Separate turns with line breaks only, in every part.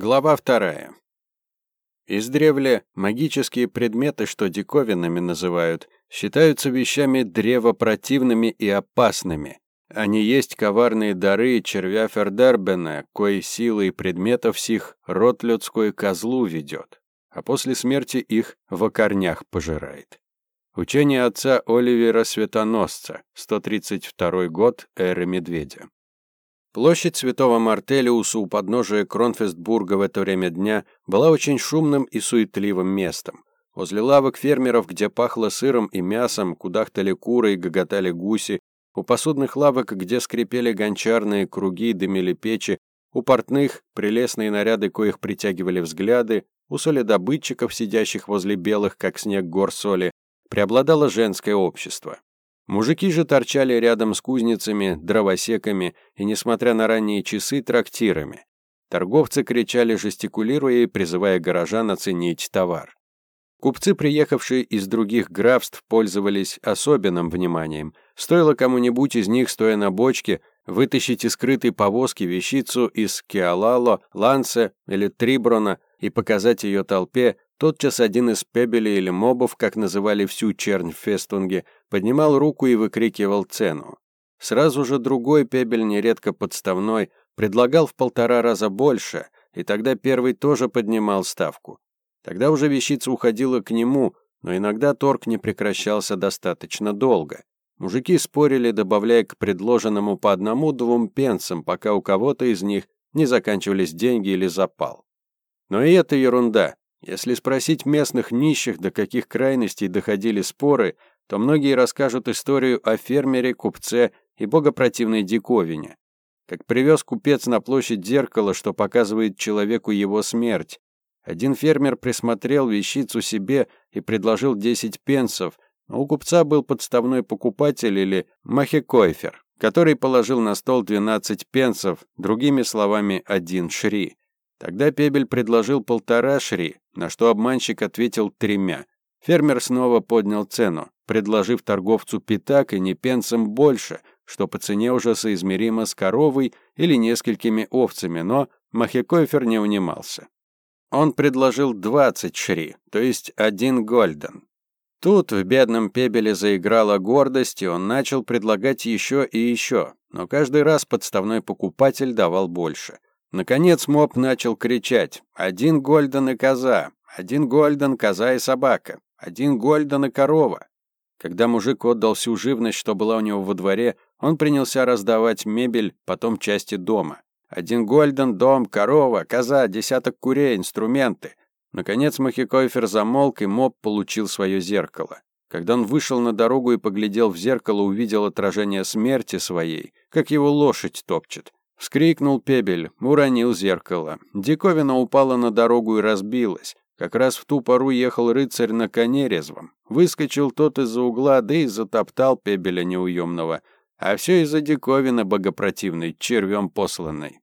Глава вторая. Издревле магические предметы, что диковинными называют, считаются вещами древопротивными и опасными. Они есть коварные дары червя Фердербена, кои силой предметов сих род людской козлу ведет, а после смерти их в корнях пожирает. Учение отца Оливера Светоносца, 132 год эры Медведя. Площадь Святого Мартелиуса у подножия Кронфестбурга в это время дня была очень шумным и суетливым местом. Возле лавок фермеров, где пахло сыром и мясом, кудахтали куры и гоготали гуси, у посудных лавок, где скрипели гончарные круги, дымили печи, у портных прелестные наряды, коих притягивали взгляды, у соледобытчиков, сидящих возле белых, как снег, гор соли, преобладало женское общество. Мужики же торчали рядом с кузницами, дровосеками и, несмотря на ранние часы, трактирами. Торговцы кричали, жестикулируя и призывая горожан оценить товар. Купцы, приехавшие из других графств, пользовались особенным вниманием. Стоило кому-нибудь из них, стоя на бочке, вытащить из скрытой повозки вещицу из Киалало, Лансе или Триброна и показать ее толпе, Тотчас один из пебелей или мобов, как называли всю чернь в Фестунге, поднимал руку и выкрикивал цену. Сразу же другой пебель, нередко подставной, предлагал в полтора раза больше, и тогда первый тоже поднимал ставку. Тогда уже вещица уходила к нему, но иногда торг не прекращался достаточно долго. Мужики спорили, добавляя к предложенному по одному-двум пенсам, пока у кого-то из них не заканчивались деньги или запал. Но и это ерунда. Если спросить местных нищих, до каких крайностей доходили споры, то многие расскажут историю о фермере, купце и богопротивной диковине. Как привез купец на площадь зеркало, что показывает человеку его смерть. Один фермер присмотрел вещицу себе и предложил 10 пенсов, но у купца был подставной покупатель или махекойфер, который положил на стол 12 пенсов, другими словами, один шри. Тогда Пебель предложил полтора шри, на что обманщик ответил тремя. Фермер снова поднял цену, предложив торговцу пятак и не пенсом больше, что по цене уже соизмеримо с коровой или несколькими овцами, но Махекойфер не унимался. Он предложил 20 шри, то есть один гольден. Тут в бедном Пебеле заиграла гордость, и он начал предлагать еще и еще, но каждый раз подставной покупатель давал больше. Наконец моб начал кричать «Один Гольден и коза! Один Гольден, коза и собака! Один Гольден и корова!» Когда мужик отдал всю живность, что была у него во дворе, он принялся раздавать мебель, потом части дома. Один Гольден, дом, корова, коза, десяток курей, инструменты. Наконец Махикойфер замолк, и моб получил свое зеркало. Когда он вышел на дорогу и поглядел в зеркало, увидел отражение смерти своей, как его лошадь топчет. Вскрикнул Пебель, уронил зеркало. Диковина упала на дорогу и разбилась. Как раз в ту пору ехал рыцарь на коне резвом. Выскочил тот из-за угла, да и затоптал Пебеля неуемного. А все из-за диковины богопротивной, червем посланной.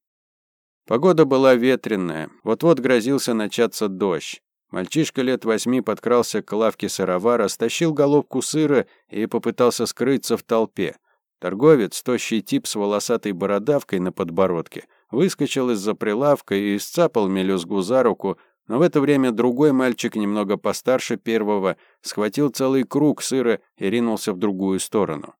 Погода была ветреная, вот-вот грозился начаться дождь. Мальчишка лет восьми подкрался к лавке сыровара, стащил головку сыра и попытался скрыться в толпе. Торговец, тощий тип с волосатой бородавкой на подбородке, выскочил из-за прилавка и сцапал мелюзгу за руку, но в это время другой мальчик, немного постарше первого, схватил целый круг сыра и ринулся в другую сторону.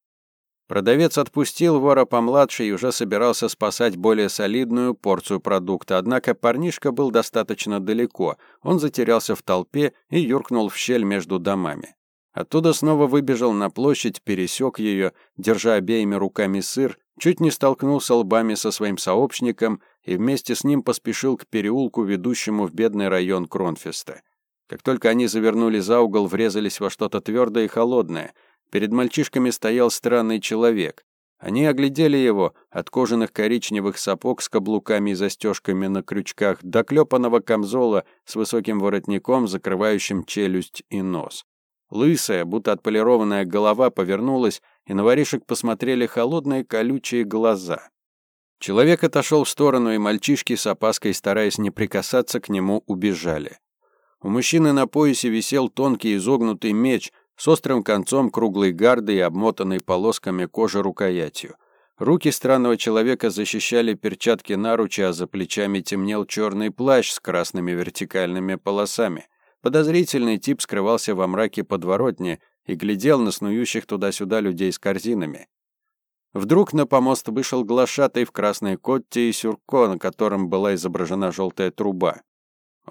Продавец отпустил вора помладше и уже собирался спасать более солидную порцию продукта, однако парнишка был достаточно далеко, он затерялся в толпе и юркнул в щель между домами. Оттуда снова выбежал на площадь, пересек ее, держа обеими руками сыр, чуть не столкнулся лбами со своим сообщником и вместе с ним поспешил к переулку, ведущему в бедный район Кронфеста. Как только они завернули за угол, врезались во что-то твердое и холодное. Перед мальчишками стоял странный человек. Они оглядели его от кожаных коричневых сапог с каблуками и застежками на крючках до клепанного камзола с высоким воротником, закрывающим челюсть и нос. Лысая, будто отполированная голова повернулась, и на воришек посмотрели холодные колючие глаза. Человек отошел в сторону, и мальчишки с опаской, стараясь не прикасаться к нему, убежали. У мужчины на поясе висел тонкий изогнутый меч с острым концом круглой гарды и обмотанной полосками кожи рукоятью. Руки странного человека защищали перчатки наручи, а за плечами темнел черный плащ с красными вертикальными полосами. Подозрительный тип скрывался во мраке подворотни и глядел на снующих туда-сюда людей с корзинами. Вдруг на помост вышел глашатый в красной котте и сюрко, на котором была изображена желтая труба.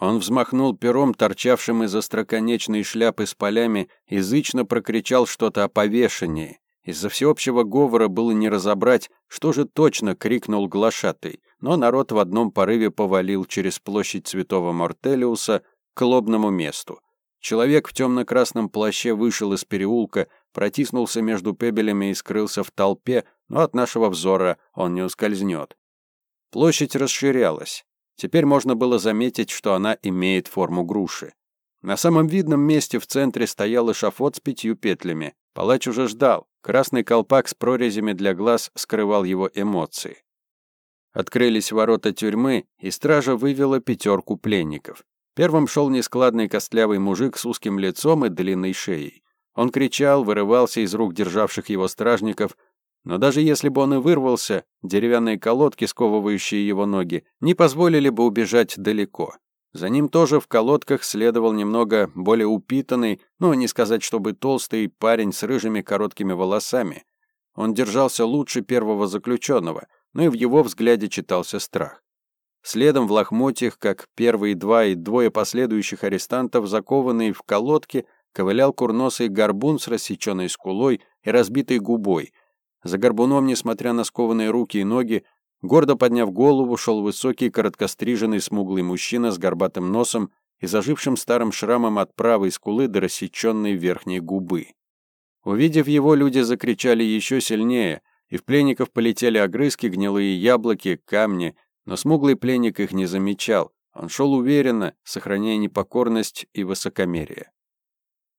Он взмахнул пером, торчавшим из остроконечной шляпы с полями, и зычно прокричал что-то о повешении. Из-за всеобщего говора было не разобрать, что же точно крикнул глашатый, но народ в одном порыве повалил через площадь Святого Мортелиуса к лобному месту. Человек в темно-красном плаще вышел из переулка, протиснулся между пебелями и скрылся в толпе, но от нашего взора он не ускользнет. Площадь расширялась. Теперь можно было заметить, что она имеет форму груши. На самом видном месте в центре стоял эшафот с пятью петлями. Палач уже ждал. Красный колпак с прорезями для глаз скрывал его эмоции. Открылись ворота тюрьмы, и стража вывела пятерку пленников. Первым шел нескладный костлявый мужик с узким лицом и длинной шеей. Он кричал, вырывался из рук державших его стражников, но даже если бы он и вырвался, деревянные колодки, сковывающие его ноги, не позволили бы убежать далеко. За ним тоже в колодках следовал немного более упитанный, но не сказать, чтобы толстый парень с рыжими короткими волосами. Он держался лучше первого заключенного, но и в его взгляде читался страх. Следом в лохмотьях, как первые два и двое последующих арестантов, закованные в колодки, ковылял курносый горбун с рассеченной скулой и разбитой губой. За горбуном, несмотря на скованные руки и ноги, Гордо подняв голову, шел высокий, короткостриженный, смуглый мужчина с горбатым носом и зажившим старым шрамом от правой скулы до рассеченной верхней губы. Увидев его, люди закричали еще сильнее, и в пленников полетели огрызки, гнилые яблоки, камни, но смуглый пленник их не замечал. Он шел уверенно, сохраняя непокорность и высокомерие.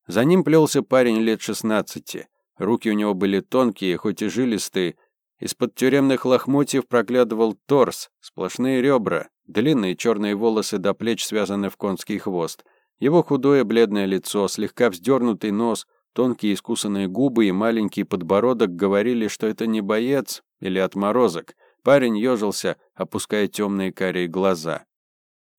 За ним плелся парень лет шестнадцати. Руки у него были тонкие, хоть и жилистые, из-под тюремных лохмотьев проглядывал торс, сплошные ребра, длинные черные волосы до плеч связаны в конский хвост. Его худое бледное лицо, слегка вздернутый нос, тонкие искусанные губы и маленький подбородок говорили, что это не боец или отморозок. Парень ежился, опуская темные карие глаза.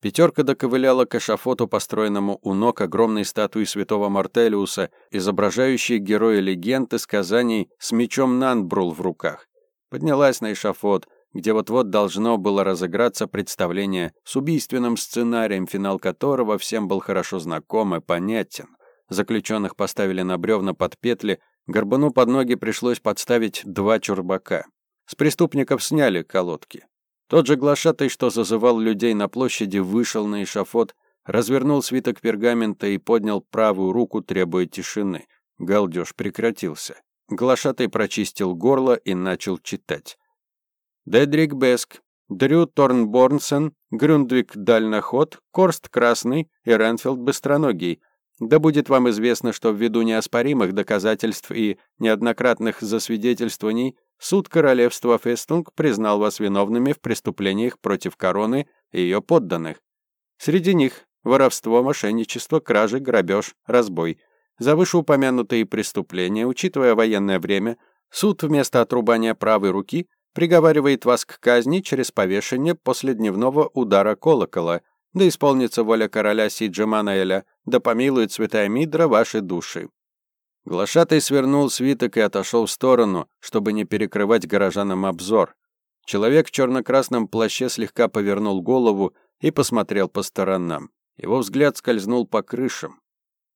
Пятерка доковыляла к эшафоту, построенному у ног огромной статуи святого Мартелиуса, изображающей героя легенды сказаний с мечом Нанбрул в руках поднялась на эшафот, где вот-вот должно было разыграться представление с убийственным сценарием, финал которого всем был хорошо знаком и понятен. Заключенных поставили на бревна под петли, горбуну под ноги пришлось подставить два чурбака. С преступников сняли колодки. Тот же глашатый, что зазывал людей на площади, вышел на эшафот, развернул свиток пергамента и поднял правую руку, требуя тишины. Галдеж прекратился. Глашатый прочистил горло и начал читать. Дедрик Беск, Дрю Торнборнсен, Грюндвик Дальноход, Корст Красный и Ренфилд Быстроногий. Да будет вам известно, что ввиду неоспоримых доказательств и неоднократных засвидетельствований суд королевства Фестунг признал вас виновными в преступлениях против короны и ее подданных. Среди них воровство, мошенничество, кражи, грабеж, разбой. За вышеупомянутые преступления, учитывая военное время, суд вместо отрубания правой руки приговаривает вас к казни через повешение после дневного удара колокола, да исполнится воля короля Сиджа да помилует святая Мидра ваши души. Глашатый свернул свиток и отошел в сторону, чтобы не перекрывать горожанам обзор. Человек в черно-красном плаще слегка повернул голову и посмотрел по сторонам. Его взгляд скользнул по крышам.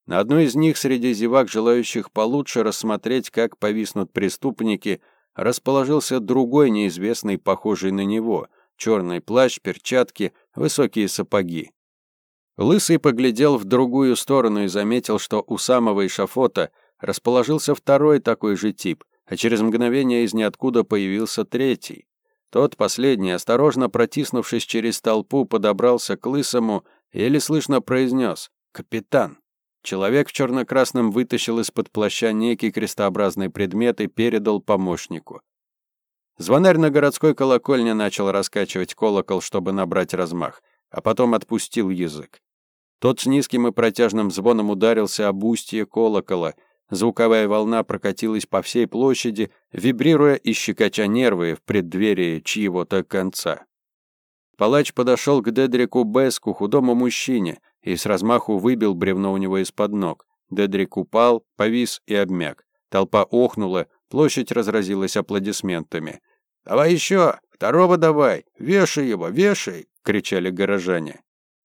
На одной из них среди зевак, желающих получше рассмотреть, как повиснут преступники, расположился другой неизвестный, похожий на него. Черный плащ, перчатки, высокие сапоги. Лысый поглядел в другую сторону и заметил, что у самого эшафота расположился второй такой же тип, а через мгновение из ниоткуда появился третий. Тот последний, осторожно протиснувшись через толпу, подобрался к лысому и еле слышно произнес «Капитан». Человек в черно-красном вытащил из-под плаща некий крестообразный предмет и передал помощнику. Звонарь на городской колокольне начал раскачивать колокол, чтобы набрать размах, а потом отпустил язык. Тот с низким и протяжным звоном ударился об устье колокола. Звуковая волна прокатилась по всей площади, вибрируя и щекоча нервы в преддверии чьего-то конца. Палач подошел к Дедрику Беску, худому мужчине, и с размаху выбил бревно у него из-под ног. Дедрик упал, повис и обмяк. Толпа охнула, площадь разразилась аплодисментами. «Давай еще! Второго давай! Вешай его, вешай!» — кричали горожане.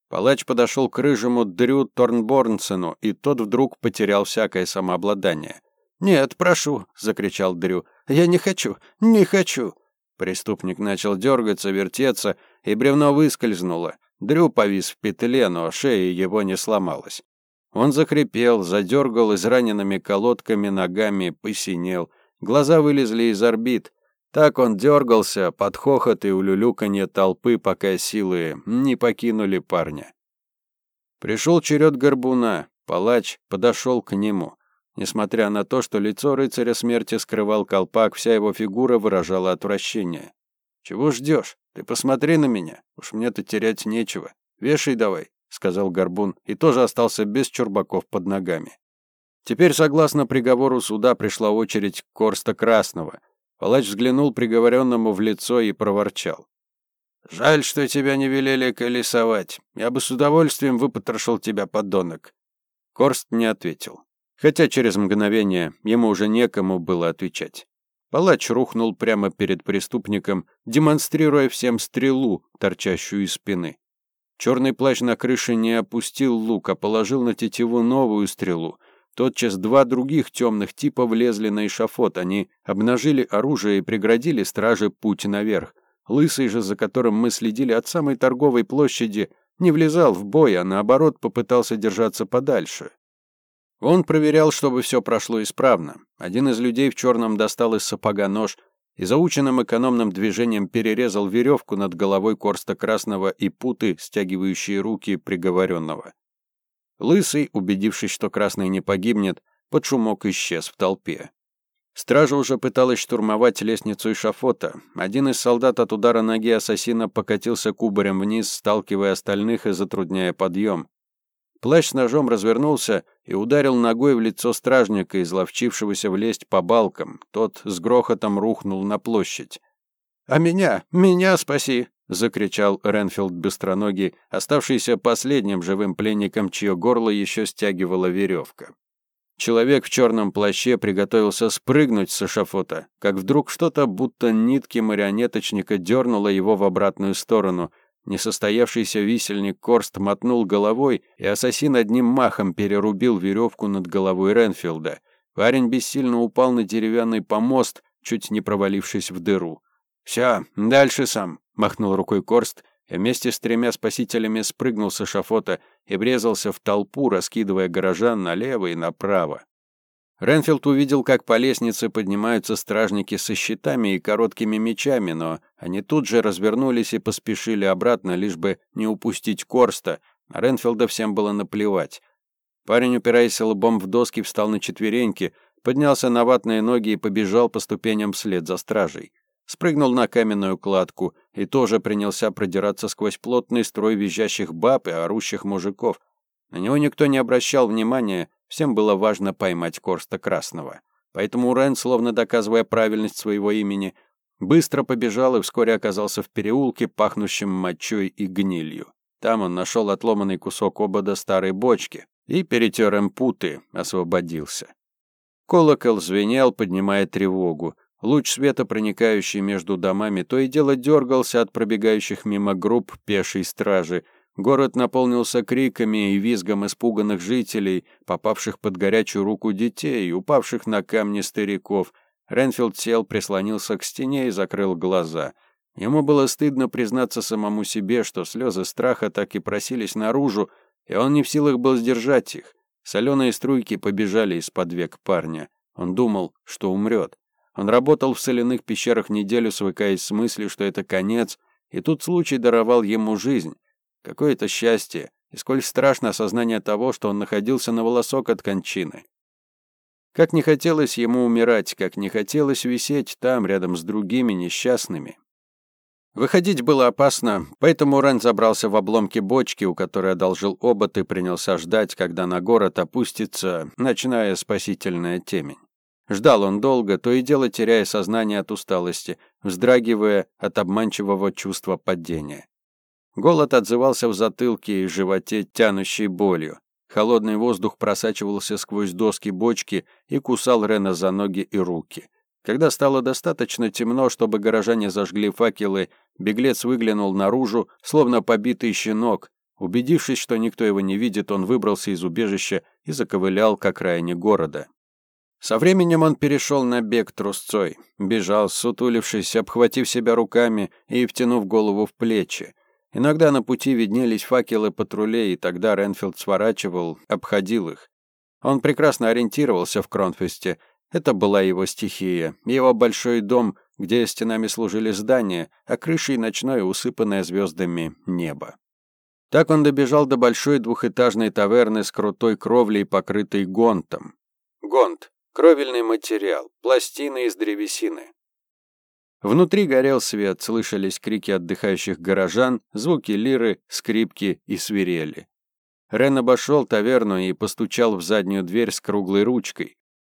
Палач подошел к рыжему Дрю Торнборнсену, и тот вдруг потерял всякое самообладание. «Нет, прошу!» — закричал Дрю. «Я не хочу! Не хочу!» Преступник начал дергаться, вертеться, и бревно выскользнуло. Дрю повис в петле, но шея его не сломалась. Он захрипел, задергал израненными колодками ногами, посинел. Глаза вылезли из орбит. Так он дергался под хохот и улюлюканье толпы, пока силы не покинули парня. Пришел черед горбуна. Палач подошел к нему. Несмотря на то, что лицо рыцаря смерти скрывал колпак, вся его фигура выражала отвращение. «Чего ждешь? Ты посмотри на меня. Уж мне-то терять нечего. Вешай давай», — сказал горбун, и тоже остался без чурбаков под ногами. Теперь, согласно приговору суда, пришла очередь Корста Красного. Палач взглянул приговоренному в лицо и проворчал. «Жаль, что тебя не велели колесовать. Я бы с удовольствием выпотрошил тебя, подонок». Корст не ответил. Хотя через мгновение ему уже некому было отвечать. Палач рухнул прямо перед преступником, демонстрируя всем стрелу, торчащую из спины. Черный плащ на крыше не опустил лук, а положил на тетиву новую стрелу, Тотчас два других темных типа влезли на эшафот. Они обнажили оружие и преградили страже путь наверх. Лысый же, за которым мы следили от самой торговой площади, не влезал в бой, а наоборот попытался держаться подальше. Он проверял, чтобы все прошло исправно. Один из людей в черном достал из сапога нож и заученным экономным движением перерезал веревку над головой Корста Красного и путы, стягивающие руки приговоренного. Лысый, убедившись, что Красный не погибнет, под шумок исчез в толпе. Стража уже пыталась штурмовать лестницу эшафота. Один из солдат от удара ноги ассасина покатился кубарем вниз, сталкивая остальных и затрудняя подъем. Плащ с ножом развернулся и ударил ногой в лицо стражника, изловчившегося влезть по балкам. Тот с грохотом рухнул на площадь. «А меня? Меня спаси!» — закричал Ренфилд быстроногий, оставшийся последним живым пленником, чье горло еще стягивала веревка. Человек в черном плаще приготовился спрыгнуть с эшафота, как вдруг что-то, будто нитки марионеточника, дернуло его в обратную сторону. Несостоявшийся висельник Корст мотнул головой, и ассасин одним махом перерубил веревку над головой Ренфилда. Парень бессильно упал на деревянный помост, чуть не провалившись в дыру. «Все, дальше сам», Махнул рукой Корст и вместе с тремя спасителями спрыгнул с эшафота и врезался в толпу, раскидывая горожан налево и направо. Ренфилд увидел, как по лестнице поднимаются стражники со щитами и короткими мечами, но они тут же развернулись и поспешили обратно, лишь бы не упустить Корста, а Ренфилда всем было наплевать. Парень, упираясь лбом в доски, встал на четвереньки, поднялся на ватные ноги и побежал по ступеням вслед за стражей спрыгнул на каменную кладку и тоже принялся продираться сквозь плотный строй визжащих баб и орущих мужиков. На него никто не обращал внимания, всем было важно поймать Корста Красного. Поэтому Рен, словно доказывая правильность своего имени, быстро побежал и вскоре оказался в переулке, пахнущем мочой и гнилью. Там он нашел отломанный кусок обода старой бочки и, перетер им путы, освободился. Колокол звенел, поднимая тревогу. Луч света, проникающий между домами, то и дело дергался от пробегающих мимо групп пешей стражи. Город наполнился криками и визгом испуганных жителей, попавших под горячую руку детей, упавших на камни стариков. Ренфилд сел, прислонился к стене и закрыл глаза. Ему было стыдно признаться самому себе, что слезы страха так и просились наружу, и он не в силах был сдержать их. Соленые струйки побежали из-под век парня. Он думал, что умрет. Он работал в соляных пещерах неделю, свыкаясь с мыслью, что это конец, и тут случай даровал ему жизнь. Какое это счастье, и сколь страшно осознание того, что он находился на волосок от кончины. Как не хотелось ему умирать, как не хотелось висеть там, рядом с другими несчастными. Выходить было опасно, поэтому Рен забрался в обломки бочки, у которой одолжил обод и принялся ждать, когда на город опустится ночная спасительная темень. Ждал он долго, то и дело теряя сознание от усталости, вздрагивая от обманчивого чувства падения. Голод отзывался в затылке и животе тянущей болью. Холодный воздух просачивался сквозь доски бочки и кусал Рена за ноги и руки. Когда стало достаточно темно, чтобы горожане зажгли факелы, беглец выглянул наружу, словно побитый щенок. Убедившись, что никто его не видит, он выбрался из убежища и заковылял к окраине города. Со временем он перешел на бег трусцой, бежал, сутулившись, обхватив себя руками и втянув голову в плечи. Иногда на пути виднелись факелы патрулей, и тогда Ренфилд сворачивал, обходил их. Он прекрасно ориентировался в Кронфесте это была его стихия, его большой дом, где стенами служили здания, а крышей ночное усыпанное звездами небо. Так он добежал до большой двухэтажной таверны с крутой кровлей, покрытой гонтом. Гонт — кровельный материал, пластины из древесины. Внутри горел свет, слышались крики отдыхающих горожан, звуки лиры, скрипки и свирели. Рен обошел таверну и постучал в заднюю дверь с круглой ручкой.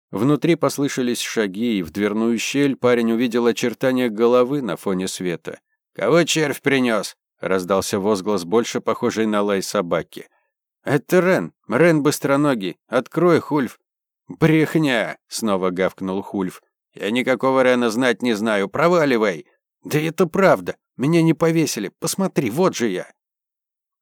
Внутри послышались шаги, и в дверную щель парень увидел очертания головы на фоне света. «Кого червь принес?» — раздался возглас, больше похожий на лай собаки. «Это Рен, Рен быстроногий. Открой, Хульф». «Брехня!» — снова гавкнул Хульф. «Я никакого Рена знать не знаю. Проваливай!» «Да это правда. Меня не повесили. Посмотри, вот же я!»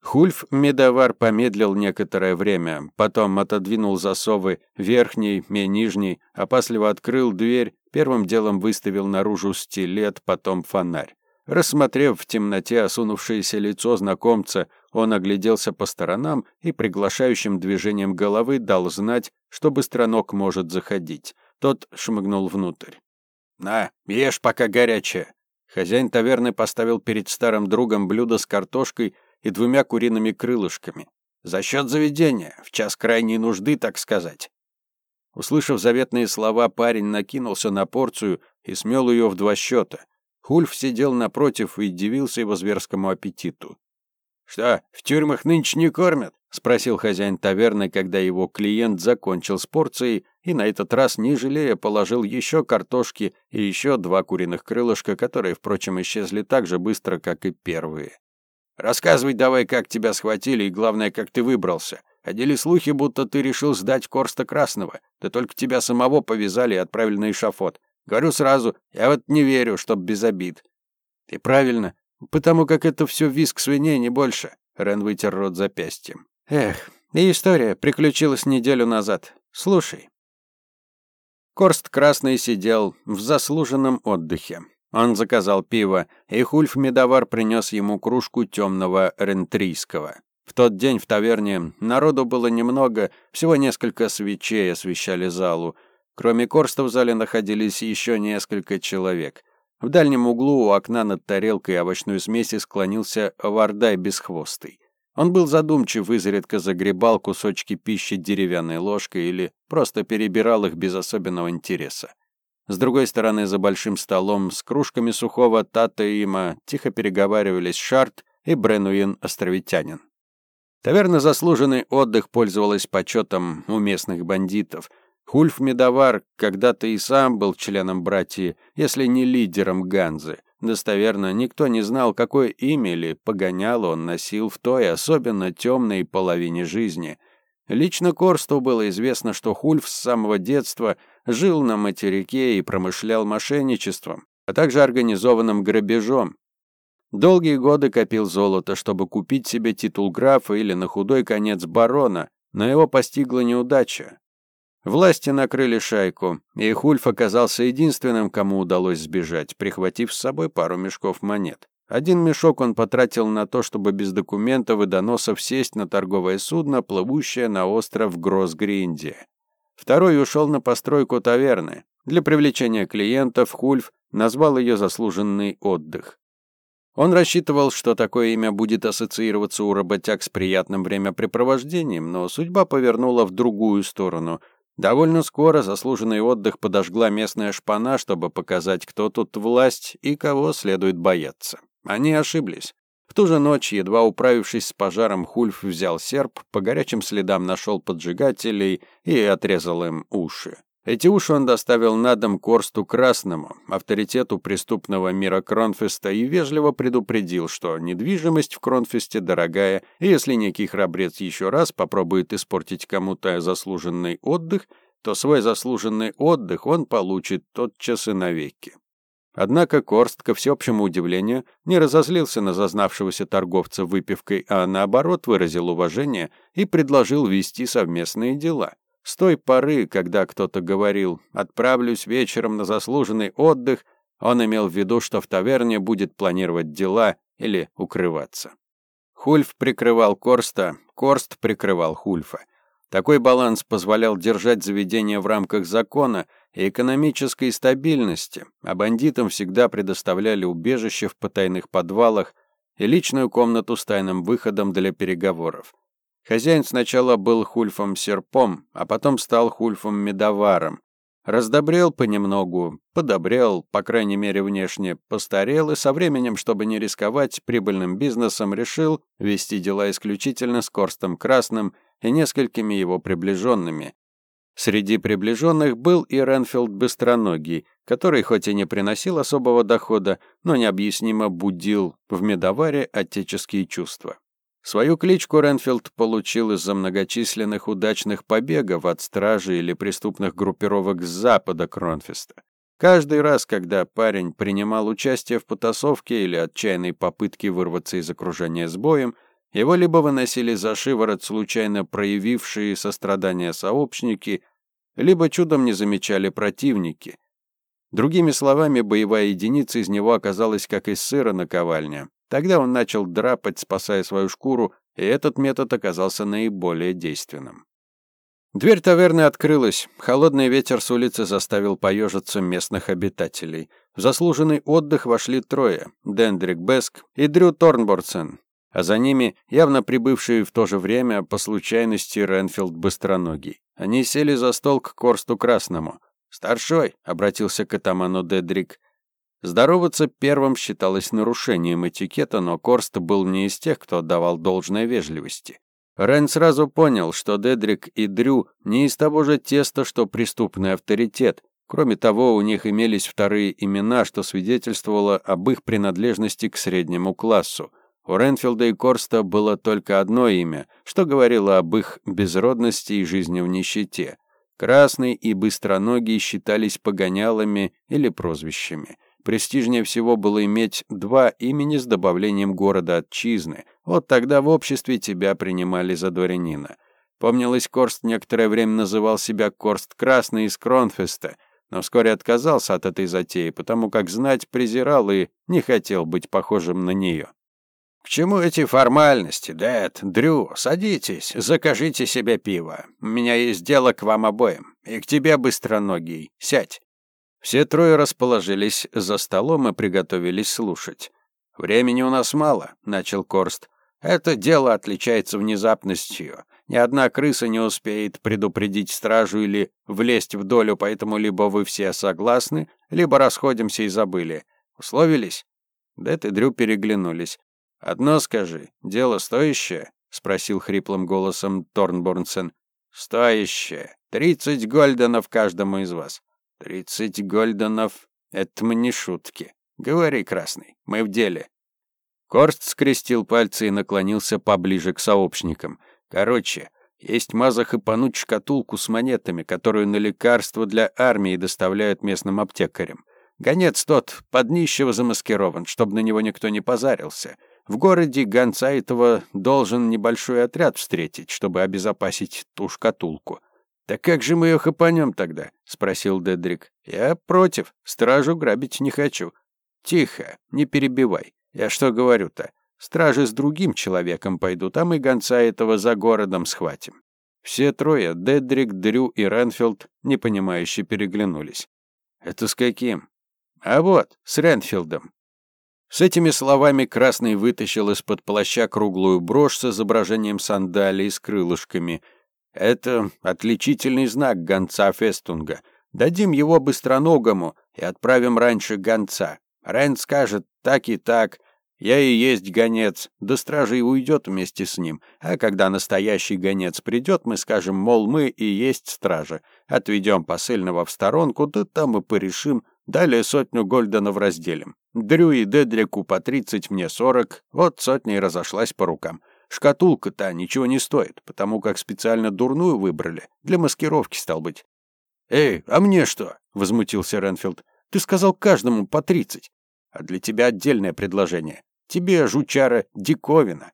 Хульф Медовар помедлил некоторое время, потом отодвинул засовы верхний и нижний, опасливо открыл дверь, первым делом выставил наружу стилет, потом фонарь. Рассмотрев в темноте осунувшееся лицо знакомца, он огляделся по сторонам и приглашающим движением головы дал знать, что быстроног может заходить. Тот шмыгнул внутрь. «На, ешь, пока горячее!» Хозяин таверны поставил перед старым другом блюдо с картошкой и двумя куриными крылышками. За счет заведения, в час крайней нужды, так сказать. Услышав заветные слова, парень накинулся на порцию и смел ее в два счета. Хульф сидел напротив и дивился его зверскому аппетиту. «Что, в тюрьмах нынче не кормят?» — спросил хозяин таверны, когда его клиент закончил с порцией и на этот раз, не жалея, положил еще картошки и еще два куриных крылышка, которые, впрочем, исчезли так же быстро, как и первые. Рассказывай давай, как тебя схватили и, главное, как ты выбрался. Ходили слухи, будто ты решил сдать Корста Красного. Да только тебя самого повязали и отправили на эшафот. Говорю сразу, я вот не верю, чтоб без обид. Ты правильно, потому как это все виск свиней, не больше. Рен вытер рот запястьем. Эх, и история приключилась неделю назад. Слушай. Корст Красный сидел в заслуженном отдыхе. Он заказал пиво, и Хульф Медовар принес ему кружку темного рентрийского. В тот день в таверне народу было немного, всего несколько свечей освещали залу. Кроме Корста в зале находились еще несколько человек. В дальнем углу у окна над тарелкой овощной смеси склонился Вардай бесхвостый. Он был задумчив, изредка загребал кусочки пищи деревянной ложкой или просто перебирал их без особенного интереса. С другой стороны, за большим столом с кружками сухого тата има тихо переговаривались Шарт и Бренуин Островитянин. Таверна «Заслуженный отдых» пользовалась почетом у местных бандитов. Хульф Медовар когда-то и сам был членом братьи, если не лидером Ганзы. Достоверно, никто не знал, какое имя или погоняло он носил в той особенно темной половине жизни. Лично Корсту было известно, что Хульф с самого детства жил на материке и промышлял мошенничеством, а также организованным грабежом. Долгие годы копил золото, чтобы купить себе титул графа или на худой конец барона, но его постигла неудача. Власти накрыли шайку, и Хульф оказался единственным, кому удалось сбежать, прихватив с собой пару мешков монет. Один мешок он потратил на то, чтобы без документов и доносов сесть на торговое судно, плывущее на остров Гросс-Гринди. Второй ушел на постройку таверны. Для привлечения клиентов Хульф назвал ее «Заслуженный отдых». Он рассчитывал, что такое имя будет ассоциироваться у работяг с приятным времяпрепровождением, но судьба повернула в другую сторону. Довольно скоро заслуженный отдых подожгла местная шпана, чтобы показать, кто тут власть и кого следует бояться. Они ошиблись. В ту же ночь, едва управившись с пожаром, Хульф взял серп, по горячим следам нашел поджигателей и отрезал им уши. Эти уши он доставил на дом Корсту Красному, авторитету преступного мира Кронфеста, и вежливо предупредил, что недвижимость в Кронфесте дорогая, и если некий храбрец еще раз попробует испортить кому-то заслуженный отдых, то свой заслуженный отдых он получит тотчас и навеки. Однако Корст, ко всеобщему удивлению, не разозлился на зазнавшегося торговца выпивкой, а наоборот выразил уважение и предложил вести совместные дела. С той поры, когда кто-то говорил «отправлюсь вечером на заслуженный отдых», он имел в виду, что в таверне будет планировать дела или укрываться. Хульф прикрывал Корста, Корст прикрывал Хульфа. Такой баланс позволял держать заведение в рамках закона и экономической стабильности, а бандитам всегда предоставляли убежище в потайных подвалах и личную комнату с тайным выходом для переговоров. Хозяин сначала был Хульфом-серпом, а потом стал Хульфом-медоваром. Раздобрел понемногу, подобрел, по крайней мере внешне, постарел и со временем, чтобы не рисковать прибыльным бизнесом, решил вести дела исключительно с Корстом Красным и несколькими его приближенными. Среди приближенных был и Ренфилд Быстроногий, который хоть и не приносил особого дохода, но необъяснимо будил в медоваре отеческие чувства. Свою кличку Ренфилд получил из-за многочисленных удачных побегов от стражи или преступных группировок с запада Кронфеста. Каждый раз, когда парень принимал участие в потасовке или отчаянной попытке вырваться из окружения с боем, его либо выносили за шиворот случайно проявившие сострадание сообщники, либо чудом не замечали противники. Другими словами, боевая единица из него оказалась как из сыра на ковальне, Тогда он начал драпать, спасая свою шкуру, и этот метод оказался наиболее действенным. Дверь таверны открылась. Холодный ветер с улицы заставил поежиться местных обитателей. В заслуженный отдых вошли трое — Дендрик Беск и Дрю Торнбордсен, а за ними, явно прибывшие в то же время, по случайности, Ренфилд Быстроногий. Они сели за стол к Корсту Красному. «Старшой», — обратился к атаману Дедрик, Здороваться первым считалось нарушением этикета, но Корст был не из тех, кто отдавал должное вежливости. Рен сразу понял, что Дедрик и Дрю не из того же теста, что преступный авторитет. Кроме того, у них имелись вторые имена, что свидетельствовало об их принадлежности к среднему классу. У Ренфилда и Корста было только одно имя, что говорило об их безродности и жизни в нищете. Красный и Быстроногий считались погонялами или прозвищами. Престижнее всего было иметь два имени с добавлением города отчизны. Вот тогда в обществе тебя принимали за дворянина. Помнилось, Корст некоторое время называл себя Корст Красный из Кронфеста, но вскоре отказался от этой затеи, потому как знать презирал и не хотел быть похожим на нее. «К чему эти формальности, Дэд, Дрю? Садитесь, закажите себе пиво. У меня есть дело к вам обоим. И к тебе, быстроногий. Сядь». Все трое расположились за столом и приготовились слушать. «Времени у нас мало», — начал Корст. «Это дело отличается внезапностью. Ни одна крыса не успеет предупредить стражу или влезть в долю, поэтому либо вы все согласны, либо расходимся и забыли. Условились?» Дэд и Дрю переглянулись. «Одно скажи, дело стоящее?» — спросил хриплым голосом Торнборнсен. «Стоящее. Тридцать гольденов каждому из вас. «Тридцать гольденов — это мне шутки. Говори, Красный, мы в деле». Корст скрестил пальцы и наклонился поближе к сообщникам. «Короче, есть мазах и пануть шкатулку с монетами, которую на лекарство для армии доставляют местным аптекарям. Гонец тот под нищего замаскирован, чтобы на него никто не позарился. В городе гонца этого должен небольшой отряд встретить, чтобы обезопасить ту шкатулку. «Так как же мы ее хапанем тогда?» — спросил Дедрик. «Я против. Стражу грабить не хочу». «Тихо, не перебивай. Я что говорю-то? Стражи с другим человеком пойдут, а мы гонца этого за городом схватим». Все трое, Дедрик, Дрю и Ренфилд, непонимающе переглянулись. «Это с каким?» «А вот, с Ренфилдом». С этими словами Красный вытащил из-под плаща круглую брошь с изображением сандалий с крылышками — это отличительный знак гонца Фестунга. Дадим его быстроногому и отправим раньше гонца. Рен скажет так и так, Я и есть гонец, да стражей уйдет вместе с ним. А когда настоящий гонец придет, мы скажем, мол, мы и есть стража. Отведем посыльного в сторонку, да там и порешим. Далее сотню гольденов разделим. Дрю и Дедрику по тридцать, мне сорок. Вот сотня и разошлась по рукам. Шкатулка-то ничего не стоит, потому как специально дурную выбрали. Для маскировки, стал быть. «Эй, а мне что?» — возмутился Ренфилд. «Ты сказал каждому по тридцать. А для тебя отдельное предложение. Тебе, жучара, диковина.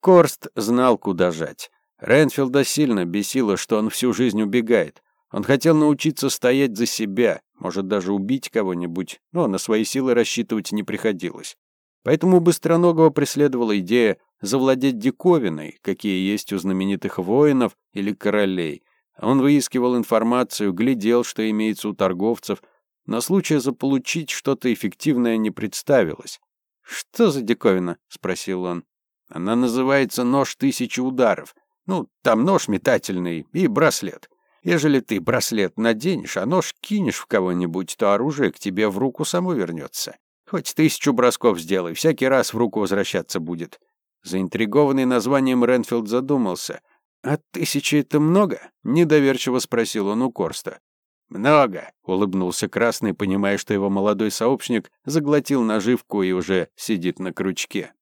Корст знал, куда жать. Ренфилда сильно бесило, что он всю жизнь убегает. Он хотел научиться стоять за себя, может даже убить кого-нибудь, но на свои силы рассчитывать не приходилось. Поэтому Быстроногого преследовала идея завладеть диковиной, какие есть у знаменитых воинов или королей. Он выискивал информацию, глядел, что имеется у торговцев, но случая заполучить что-то эффективное не представилось. «Что за диковина?» — спросил он. «Она называется нож тысячи ударов. Ну, там нож метательный и браслет. Ежели ты браслет наденешь, а нож кинешь в кого-нибудь, то оружие к тебе в руку само вернется. Хоть тысячу бросков сделай, всякий раз в руку возвращаться будет». Заинтригованный названием Ренфилд задумался. «А тысячи — это много?» — недоверчиво спросил он у Корста. «Много», — улыбнулся Красный, понимая, что его молодой сообщник заглотил наживку и уже сидит на крючке.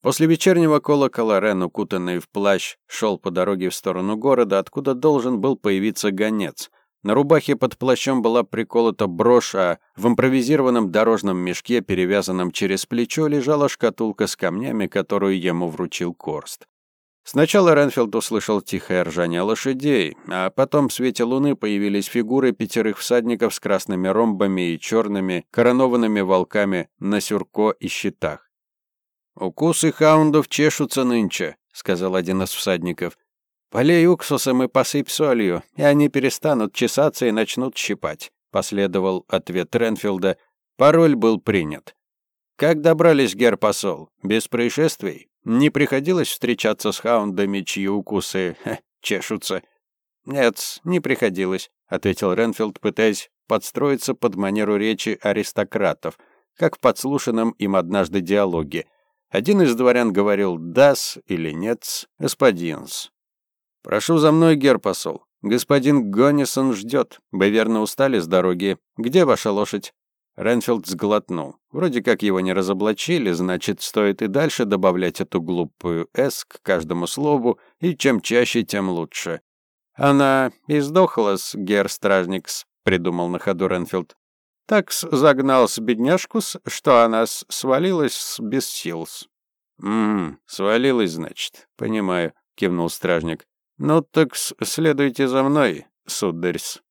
После вечернего колокола Рен, укутанный в плащ, шел по дороге в сторону города, откуда должен был появиться гонец. На рубахе под плащом была приколота брошь, а в импровизированном дорожном мешке, перевязанном через плечо, лежала шкатулка с камнями, которую ему вручил Корст. Сначала Ренфилд услышал тихое ржание лошадей, а потом в свете луны появились фигуры пятерых всадников с красными ромбами и черными коронованными волками на сюрко и щитах. «Укусы хаундов чешутся нынче», — сказал один из всадников. «Полей уксусом и посыпь солью, и они перестанут чесаться и начнут щипать», — последовал ответ Ренфилда. Пароль был принят. «Как добрались, гер-посол? Без происшествий?» Не приходилось встречаться с хаундами, чьи укусы ха, чешутся. Нет, не приходилось, ответил Ренфилд, пытаясь подстроиться под манеру речи аристократов, как в подслушанном им однажды диалоге. Один из дворян говорил «дас» или «нет», «господинс». «Прошу за мной, герпосол. Господин Гоннисон ждет. Вы верно устали с дороги. Где ваша лошадь?» Ренфилд сглотнул. Вроде как его не разоблачили, значит, стоит и дальше добавлять эту глупую «с» к каждому слову, и чем чаще, тем лучше. «Она издохлась, гер Стражникс», — придумал на ходу Ренфилд. «Такс загнался бедняжкус, что она свалилась без силс». «Ммм, свалилась, значит. Понимаю», — кивнул стражник. «Ну так следуйте за мной, сударьс».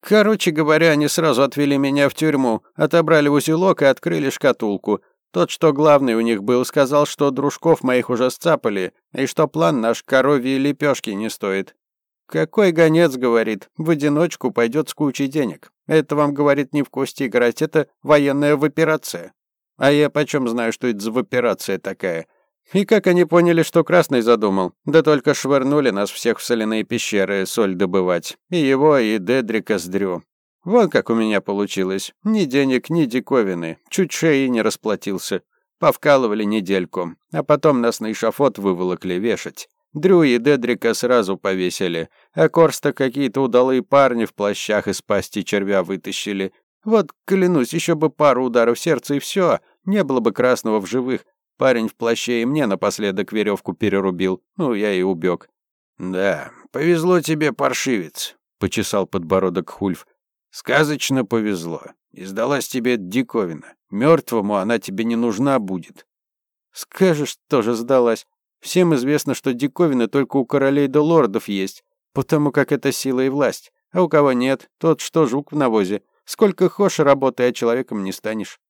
Короче говоря, они сразу отвели меня в тюрьму, отобрали узелок и открыли шкатулку. Тот, что главный у них был, сказал, что дружков моих уже сцапали, и что план наш коровьи лепешки не стоит. Какой гонец, говорит, в одиночку пойдет с кучей денег. Это вам, говорит, не в кости играть, это военная операция. А я почем знаю, что это за операция такая? И как они поняли, что Красный задумал? Да только швырнули нас всех в соляные пещеры соль добывать. И его, и Дедрика с Дрю. Вон как у меня получилось. Ни денег, ни диковины. Чуть шеи не расплатился. Повкалывали недельку. А потом нас на эшафот выволокли вешать. Дрю и Дедрика сразу повесили. А Корста какие-то удалые парни в плащах из пасти червя вытащили. Вот, клянусь, еще бы пару ударов сердца и все. Не было бы Красного в живых. Парень в плаще и мне напоследок веревку перерубил. Ну, я и убег. «Да, повезло тебе, паршивец», — почесал подбородок Хульф. «Сказочно повезло. И сдалась тебе диковина. Мертвому она тебе не нужна будет». «Скажешь, тоже сдалась. Всем известно, что диковины только у королей да лордов есть, потому как это сила и власть. А у кого нет, тот что жук в навозе. Сколько хошь работай, а человеком не станешь».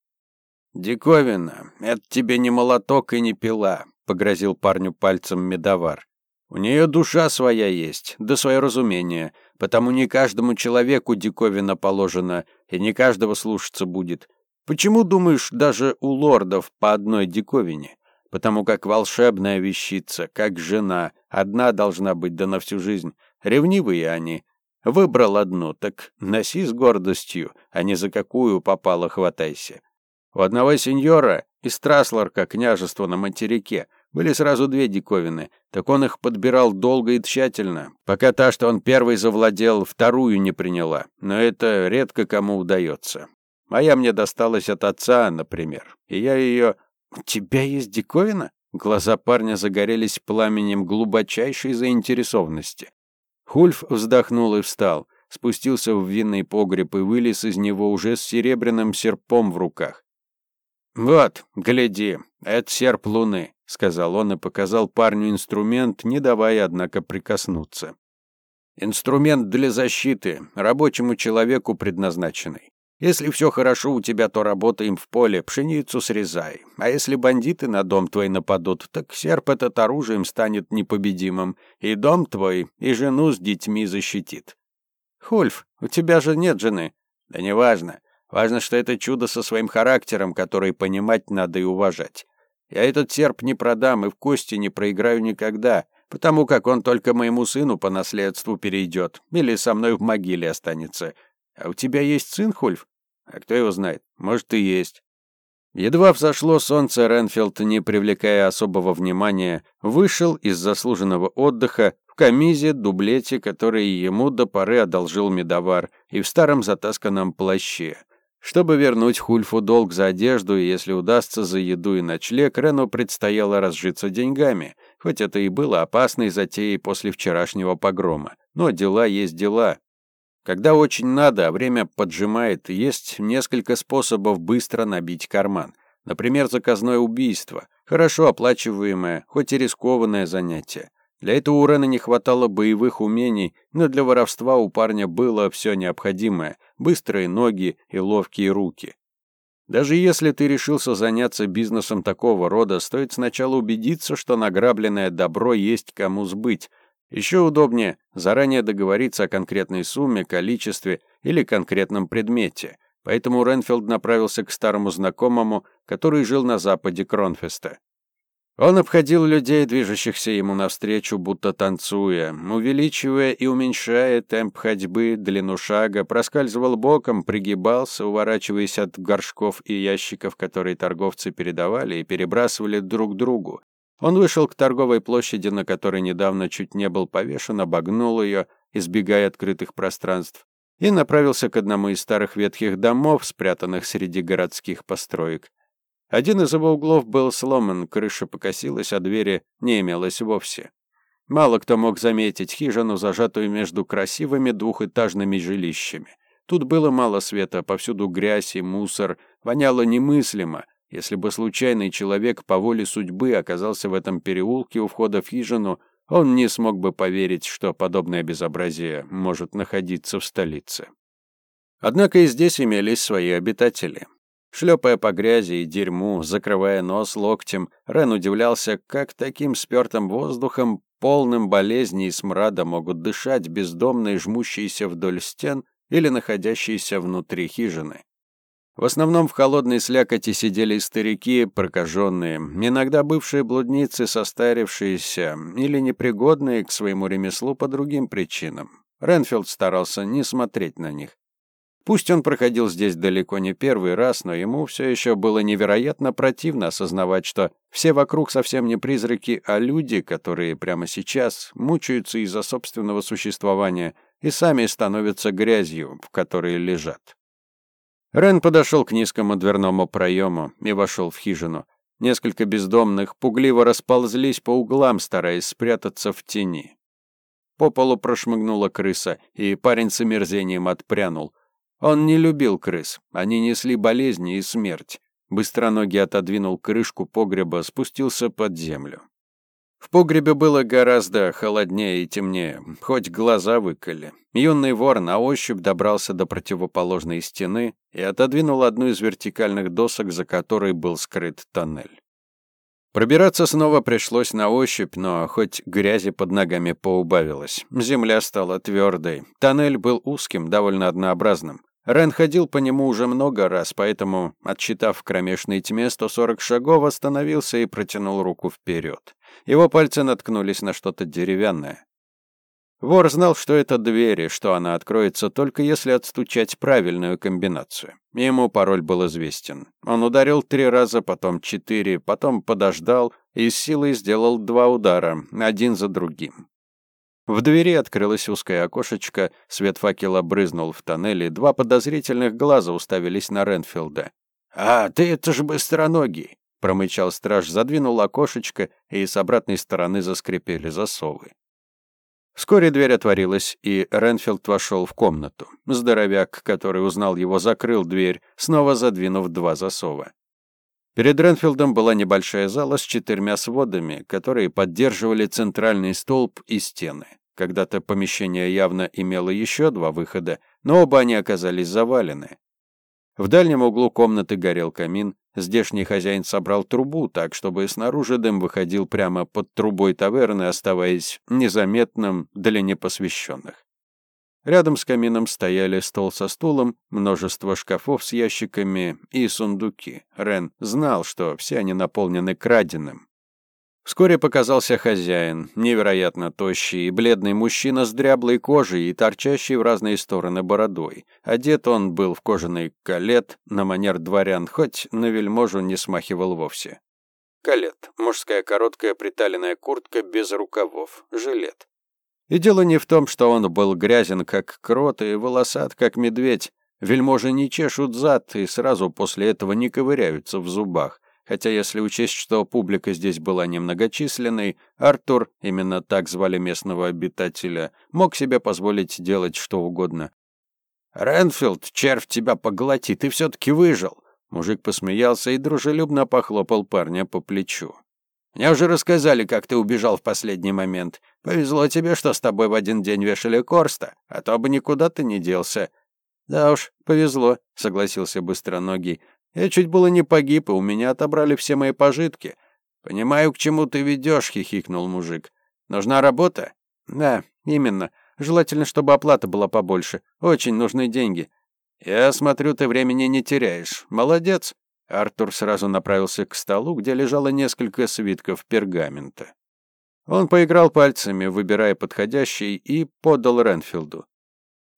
«Диковина, это тебе не молоток и не пила», — погрозил парню пальцем медовар. «У нее душа своя есть, да свое разумение, потому не каждому человеку диковина положена, и не каждого слушаться будет. Почему, думаешь, даже у лордов по одной диковине? Потому как волшебная вещица, как жена, одна должна быть да на всю жизнь. Ревнивые они. Выбрал одну, так носи с гордостью, а не за какую попало хватайся. У одного сеньора из Трасларка княжества на материке были сразу две диковины, так он их подбирал долго и тщательно, пока та, что он первый завладел, вторую не приняла. Но это редко кому удается. Моя мне досталась от отца, например, и я ее... «У тебя есть диковина?» Глаза парня загорелись пламенем глубочайшей заинтересованности. Хульф вздохнул и встал, спустился в винный погреб и вылез из него уже с серебряным серпом в руках. «Вот, гляди, это серп луны», — сказал он и показал парню инструмент, не давая, однако, прикоснуться. «Инструмент для защиты, рабочему человеку предназначенный. Если все хорошо у тебя, то работаем в поле, пшеницу срезай. А если бандиты на дом твой нападут, так серп этот оружием станет непобедимым, и дом твой, и жену с детьми защитит. Хульф, у тебя же нет жены. Да неважно. Важно, что это чудо со своим характером, который понимать надо и уважать. Я этот серп не продам и в кости не проиграю никогда, потому как он только моему сыну по наследству перейдет или со мной в могиле останется. А у тебя есть сын, Хульф? А кто его знает? Может, и есть. Едва взошло солнце, Ренфилд, не привлекая особого внимания, вышел из заслуженного отдыха в камизе, дублете, который ему до поры одолжил медовар, и в старом затасканном плаще. Чтобы вернуть Хульфу долг за одежду, и если удастся за еду и ночлег, Рену предстояло разжиться деньгами, хоть это и было опасной затеей после вчерашнего погрома. Но дела есть дела. Когда очень надо, а время поджимает, есть несколько способов быстро набить карман. Например, заказное убийство. Хорошо оплачиваемое, хоть и рискованное занятие. Для этого у Рена не хватало боевых умений, но для воровства у парня было все необходимое – быстрые ноги и ловкие руки. Даже если ты решился заняться бизнесом такого рода, стоит сначала убедиться, что награбленное добро есть кому сбыть, еще удобнее заранее договориться о конкретной сумме, количестве или конкретном предмете. Поэтому Ренфилд направился к старому знакомому, который жил на западе Кронфеста. Он обходил людей, движущихся ему навстречу, будто танцуя, увеличивая и уменьшая темп ходьбы, длину шага, проскальзывал боком, пригибался, уворачиваясь от горшков и ящиков, которые торговцы передавали и перебрасывали друг другу, он вышел к торговой площади, на которой недавно чуть не был повешен, обогнул ее, избегая открытых пространств, и направился к одному из старых ветхих домов, спрятанных среди городских построек. Один из его углов был сломан, крыша покосилась, а двери не имелось вовсе. Мало кто мог заметить хижину, зажатую между красивыми двухэтажными жилищами. Тут было мало света, повсюду грязь и мусор, воняло немыслимо, если бы случайный человек по воле судьбы оказался в этом переулке у входа в хижину, он не смог бы поверить, что подобное безобразие может находиться в столице. Однако и здесь имелись свои обитатели. Шлепая по грязи и дерьму, закрывая нос локтем, Рен удивлялся, как таким спертым воздухом, полным болезни и смрада могут дышать бездомные, жмущиеся вдоль стен или находящиеся внутри хижины. В основном в холодной слякоти сидели старики, прокаженные, иногда бывшие блудницы, состарившиеся или непригодные к своему ремеслу по другим причинам. Ренфилд старался не смотреть на них. Пусть он проходил здесь далеко не первый раз, но ему все еще было невероятно противно осознавать, что все вокруг совсем не призраки, а люди, которые прямо сейчас мучаются из-за собственного существования и сами становятся грязью, в которой лежат. Рен подошел к низкому дверному проему и вошел в хижину. Несколько бездомных пугливо расползлись по углам, стараясь спрятаться в тени. По полу прошмыгнула крыса, и парень с омерзением отпрянул. Он не любил крыс, они несли болезни и смерть. Быстроногий отодвинул крышку погреба, спустился под землю. В погребе было гораздо холоднее и темнее, хоть глаза выколи. Юный вор на ощупь добрался до противоположной стены и отодвинул одну из вертикальных досок, за которой был скрыт тоннель. Пробираться снова пришлось на ощупь, но хоть грязи под ногами поубавилось. Земля стала твердой. Тоннель был узким, довольно однообразным. Рен ходил по нему уже много раз, поэтому, отсчитав в кромешной тьме 140 шагов, остановился и протянул руку вперед. Его пальцы наткнулись на что-то деревянное. Вор знал, что это дверь, и что она откроется только если отстучать правильную комбинацию. Ему пароль был известен. Он ударил три раза, потом четыре, потом подождал и с силой сделал два удара, один за другим. В двери открылось узкое окошечко, свет факела брызнул в тоннеле, два подозрительных глаза уставились на Ренфилда. «А, ты это же быстроногий!» — промычал страж, задвинул окошечко, и с обратной стороны заскрипели засовы. Вскоре дверь отворилась, и Ренфилд вошел в комнату. Здоровяк, который узнал его, закрыл дверь, снова задвинув два засова. Перед Ренфилдом была небольшая зала с четырьмя сводами, которые поддерживали центральный столб и стены. Когда-то помещение явно имело еще два выхода, но оба они оказались завалены. В дальнем углу комнаты горел камин, Здешний хозяин собрал трубу так, чтобы снаружи дым выходил прямо под трубой таверны, оставаясь незаметным для непосвященных. Рядом с камином стояли стол со стулом, множество шкафов с ящиками и сундуки. Рен знал, что все они наполнены краденым. Вскоре показался хозяин, невероятно тощий и бледный мужчина с дряблой кожей и торчащей в разные стороны бородой. Одет он был в кожаный калет на манер дворян, хоть на вельможу не смахивал вовсе. Калет — мужская короткая приталенная куртка без рукавов, жилет. И дело не в том, что он был грязен, как крот, и волосат, как медведь. Вельможи не чешут зад и сразу после этого не ковыряются в зубах. Хотя если учесть, что публика здесь была немногочисленной, Артур, именно так звали местного обитателя, мог себе позволить делать что угодно. «Ренфилд, червь тебя поглотит, ты все-таки выжил!» Мужик посмеялся и дружелюбно похлопал парня по плечу. «Мне уже рассказали, как ты убежал в последний момент. Повезло тебе, что с тобой в один день вешали Корста, а то бы никуда ты не делся». «Да уж, повезло», — согласился быстроногий. Я чуть было не погиб, и у меня отобрали все мои пожитки. Понимаю, к чему ты ведешь, хихикнул мужик. Нужна работа? Да, именно. Желательно, чтобы оплата была побольше. Очень нужны деньги. Я смотрю, ты времени не теряешь. Молодец. Артур сразу направился к столу, где лежало несколько свитков пергамента. Он поиграл пальцами, выбирая подходящий, и подал Ренфилду.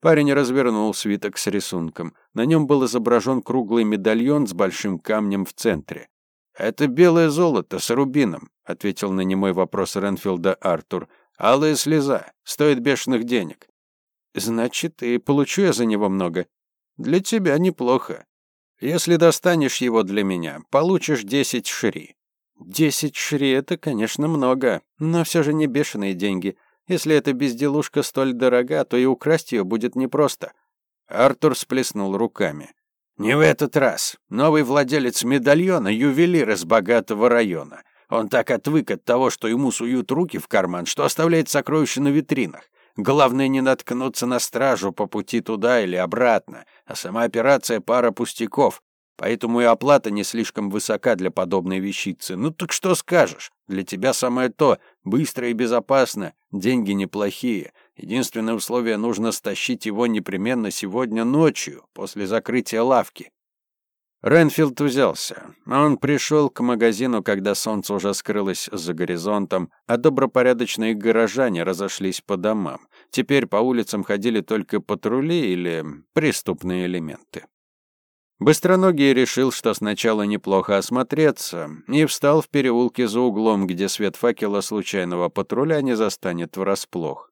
Парень развернул свиток с рисунком. На нем был изображен круглый медальон с большим камнем в центре. «Это белое золото с рубином», — ответил на немой вопрос Ренфилда Артур. «Алая слеза. Стоит бешеных денег». «Значит, и получу я за него много». «Для тебя неплохо. Если достанешь его для меня, получишь десять шри». «Десять шри — это, конечно, много, но все же не бешеные деньги». Если эта безделушка столь дорога, то и украсть ее будет непросто. Артур сплеснул руками. Не в этот раз. Новый владелец медальона — ювелир из богатого района. Он так отвык от того, что ему суют руки в карман, что оставляет сокровища на витринах. Главное не наткнуться на стражу по пути туда или обратно, а сама операция — пара пустяков. Поэтому и оплата не слишком высока для подобной вещицы. Ну так что скажешь? Для тебя самое то. Быстро и безопасно. Деньги неплохие. Единственное условие — нужно стащить его непременно сегодня ночью, после закрытия лавки. Ренфилд взялся. Он пришел к магазину, когда солнце уже скрылось за горизонтом, а добропорядочные горожане разошлись по домам. Теперь по улицам ходили только патрули или преступные элементы. Быстроногий решил, что сначала неплохо осмотреться, и встал в переулке за углом, где свет факела случайного патруля не застанет врасплох.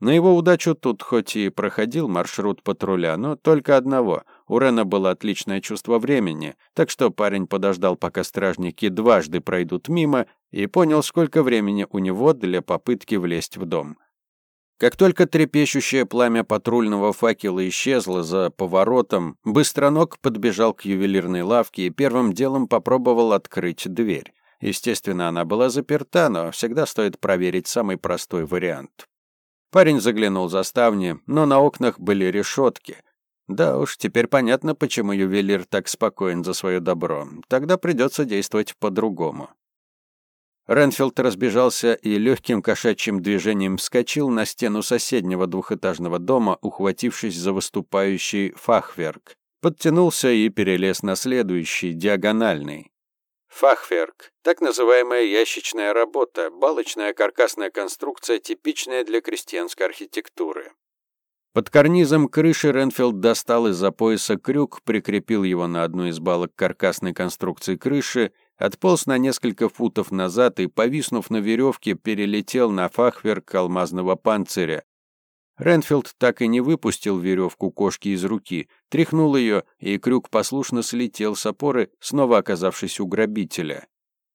На его удачу тут хоть и проходил маршрут патруля, но только одного. У Рена было отличное чувство времени, так что парень подождал, пока стражники дважды пройдут мимо, и понял, сколько времени у него для попытки влезть в дом. Как только трепещущее пламя патрульного факела исчезло за поворотом, Быстроног подбежал к ювелирной лавке и первым делом попробовал открыть дверь. Естественно, она была заперта, но всегда стоит проверить самый простой вариант. Парень заглянул за ставни, но на окнах были решетки. Да уж, теперь понятно, почему ювелир так спокоен за свое добро. Тогда придется действовать по-другому. Ренфилд разбежался и легким кошачьим движением вскочил на стену соседнего двухэтажного дома, ухватившись за выступающий фахверк. Подтянулся и перелез на следующий, диагональный. Фахверк – так называемая ящичная работа, балочная каркасная конструкция, типичная для крестьянской архитектуры. Под карнизом крыши Ренфилд достал из-за пояса крюк, прикрепил его на одну из балок каркасной конструкции крыши, отполз на несколько футов назад и, повиснув на веревке, перелетел на фахверк алмазного панциря. Ренфилд так и не выпустил веревку кошки из руки, тряхнул ее, и крюк послушно слетел с опоры, снова оказавшись у грабителя.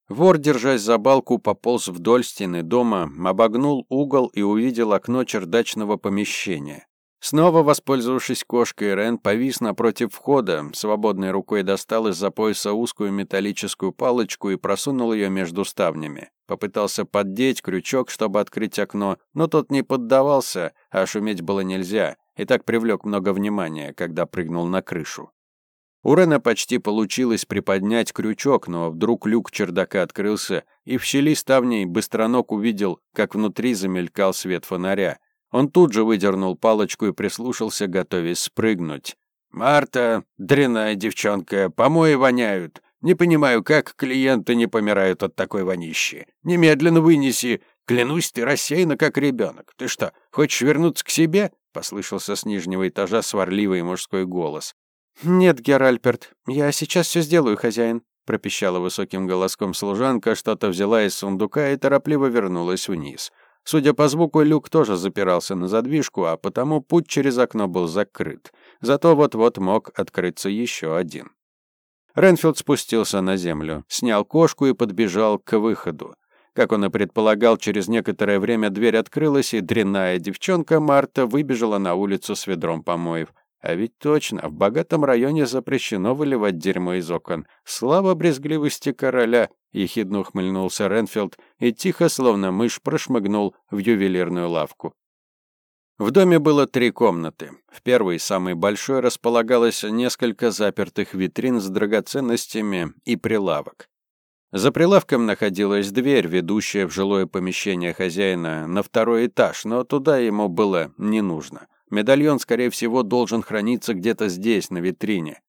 Вор, держась за балку, пополз вдоль стены дома, обогнул угол и увидел окно чердачного помещения. Снова воспользовавшись кошкой, Рен повис напротив входа, свободной рукой достал из-за пояса узкую металлическую палочку и просунул ее между ставнями. Попытался поддеть крючок, чтобы открыть окно, но тот не поддавался, а шуметь было нельзя, и так привлек много внимания, когда прыгнул на крышу. У Рена почти получилось приподнять крючок, но вдруг люк чердака открылся, и в щели ставней быстроног увидел, как внутри замелькал свет фонаря. Он тут же выдернул палочку и прислушался, готовясь спрыгнуть. «Марта, дрянная девчонка, помои воняют. Не понимаю, как клиенты не помирают от такой вонищи. Немедленно вынеси. Клянусь, ты рассеяна, как ребенок. Ты что, хочешь вернуться к себе?» Послышался с нижнего этажа сварливый мужской голос.
«Нет, Геральперт, я сейчас все сделаю, хозяин», пропищала высоким голоском служанка, что-то взяла из сундука и торопливо вернулась вниз. Судя по звуку, люк тоже запирался на задвижку, а потому путь через окно был закрыт. Зато вот-вот мог открыться еще один. Ренфилд спустился на землю, снял кошку и подбежал к выходу. Как он и предполагал, через некоторое время дверь открылась, и дрянная девчонка Марта выбежала на улицу с ведром помоев. А ведь точно, в богатом районе запрещено выливать дерьмо из окон. Слава брезгливости короля, ехидно ухмыльнулся Ренфилд и тихо, словно мышь, прошмыгнул в ювелирную лавку. В доме было три комнаты. В первой, самой большой, располагалось несколько запертых витрин с драгоценностями и прилавок. За прилавком находилась дверь, ведущая в жилое помещение хозяина на второй этаж, но туда ему было не нужно. Медальон, скорее всего, должен храниться где-то здесь, на витрине.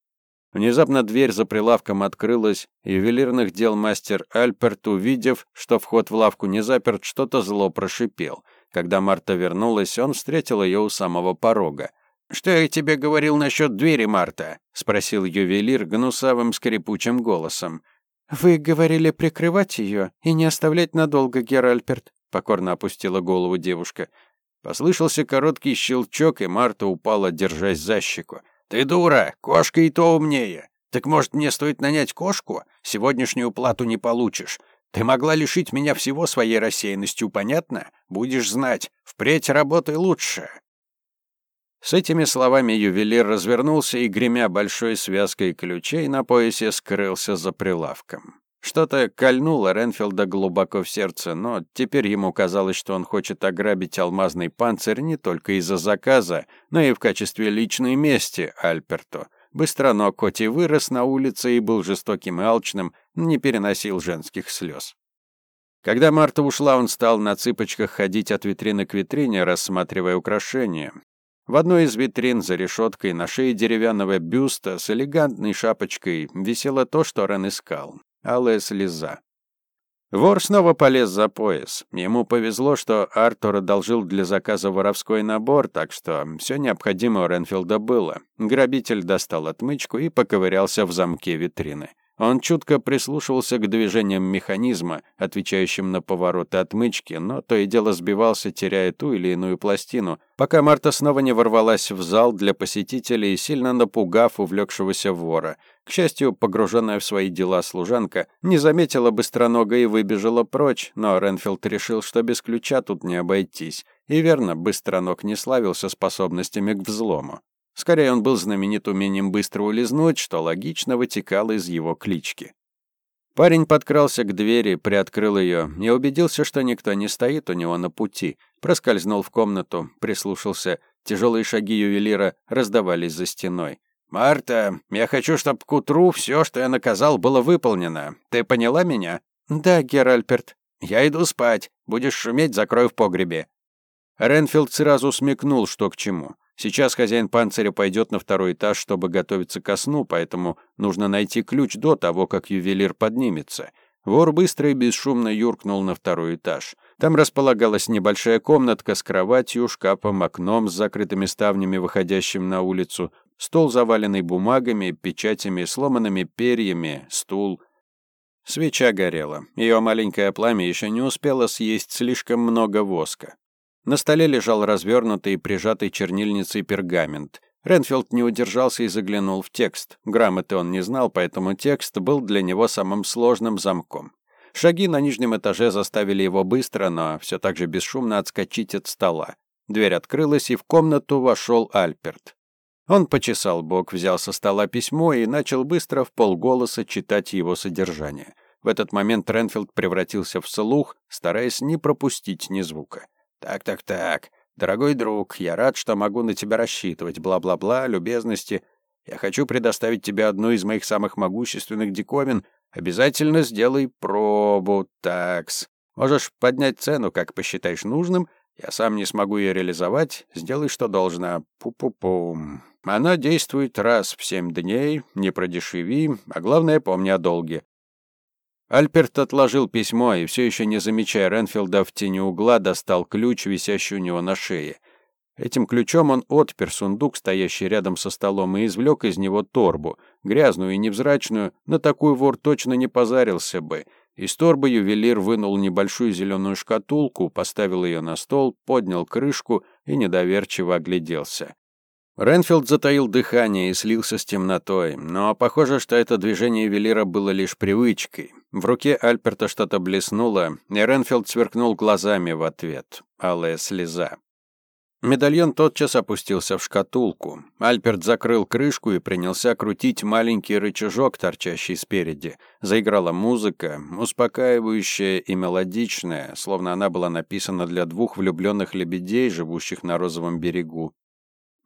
Внезапно дверь за прилавком открылась, и ювелирных дел мастер Альперт, увидев, что вход в лавку не заперт, что-то зло прошипел. Когда Марта вернулась, он встретил ее у самого порога. «Что я тебе говорил насчет двери, Марта?» — спросил ювелир гнусавым скрипучим голосом. «Вы говорили прикрывать ее и не оставлять надолго, Геральперт», — покорно опустила голову девушка.
Послышался короткий щелчок, и Марта упала, держась за щеку. «Ты дура! Кошка и то умнее! Так, может, мне стоит нанять кошку? Сегодняшнюю плату не получишь. Ты могла лишить меня всего своей рассеянностью, понятно? Будешь знать. Впредь работай лучше!» С этими словами ювелир развернулся и, гремя большой связкой ключей на поясе, скрылся за прилавком. Что-то кольнуло Ренфилда глубоко в сердце, но теперь ему казалось, что он хочет ограбить алмазный панцирь не только из-за заказа, но и в качестве личной мести Альперту. Быстро, но Коти вырос на улице и был жестоким и алчным, не переносил женских слез. Когда Марта ушла, он стал на цыпочках ходить от витрины к витрине, рассматривая украшения. В одной из витрин за решеткой на шее деревянного бюста с элегантной шапочкой висело то, что Рен искал алая слеза. Вор снова полез за пояс. Ему повезло, что Артур одолжил для заказа воровской набор, так что все необходимое у Ренфилда было. Грабитель достал отмычку и поковырялся в замке витрины. Он чутко прислушивался к движениям механизма, отвечающим на повороты отмычки, но то и дело сбивался, теряя ту или иную пластину, пока Марта снова не ворвалась в зал для посетителей, сильно напугав увлекшегося вора. К счастью, погруженная в свои дела служанка не заметила быстронога и выбежала прочь, но Ренфилд решил, что без ключа тут не обойтись. И верно, быстроног не славился способностями к взлому. Скорее, он был знаменит умением быстро улизнуть, что логично вытекало из его клички. Парень подкрался к двери, приоткрыл ее и убедился, что никто не стоит у него на пути. Проскользнул в комнату, прислушался. Тяжелые шаги ювелира раздавались за стеной. «Марта, я хочу, чтобы к утру все, что я наказал, было выполнено. Ты поняла меня?»
«Да, Геральперт».
«Я иду спать. Будешь шуметь, закрой в погребе». Ренфилд сразу смекнул, что к чему. Сейчас хозяин панциря пойдет на второй этаж, чтобы готовиться ко сну, поэтому нужно найти ключ до того, как ювелир поднимется. Вор быстро и бесшумно юркнул на второй этаж. Там располагалась небольшая комнатка с кроватью, шкафом, окном с закрытыми ставнями, выходящим на улицу, стол, заваленный бумагами, печатями, сломанными перьями, стул. Свеча горела. Ее маленькое пламя еще не успело съесть слишком много воска. На столе лежал развернутый и прижатый чернильницей пергамент. Ренфилд не удержался и заглянул в текст. Грамоты он не знал, поэтому текст был для него самым сложным замком. Шаги на нижнем этаже заставили его быстро, но все так же бесшумно отскочить от стола. Дверь открылась, и в комнату вошел Альперт. Он почесал бок, взял со стола письмо и начал быстро в полголоса читать его содержание. В этот момент Ренфилд превратился в слух, стараясь не пропустить ни звука. «Так-так-так, дорогой друг, я рад, что могу на тебя рассчитывать, бла-бла-бла, любезности. Я хочу предоставить тебе одну из моих самых могущественных диковин. Обязательно сделай пробу, такс. Можешь поднять цену, как посчитаешь нужным. Я сам не смогу ее реализовать. Сделай, что должно. Пу-пу-пум. Она действует раз в семь дней, не продешеви, а главное, помни о долге. Альперт отложил письмо и, все еще не замечая Ренфилда в тени угла, достал ключ, висящий у него на шее. Этим ключом он отпер сундук, стоящий рядом со столом, и извлек из него торбу, грязную и невзрачную, на такую вор точно не позарился бы. Из торбы ювелир вынул небольшую зеленую шкатулку, поставил ее на стол, поднял крышку и недоверчиво огляделся. Ренфилд затаил дыхание и слился с темнотой, но похоже, что это движение ювелира было лишь привычкой. В руке Альперта что-то блеснуло, и Ренфилд сверкнул глазами в ответ. Алая слеза. Медальон тотчас опустился в шкатулку. Альперт закрыл крышку и принялся крутить маленький рычажок, торчащий спереди. Заиграла музыка, успокаивающая и мелодичная, словно она была написана для двух влюбленных лебедей, живущих на розовом берегу.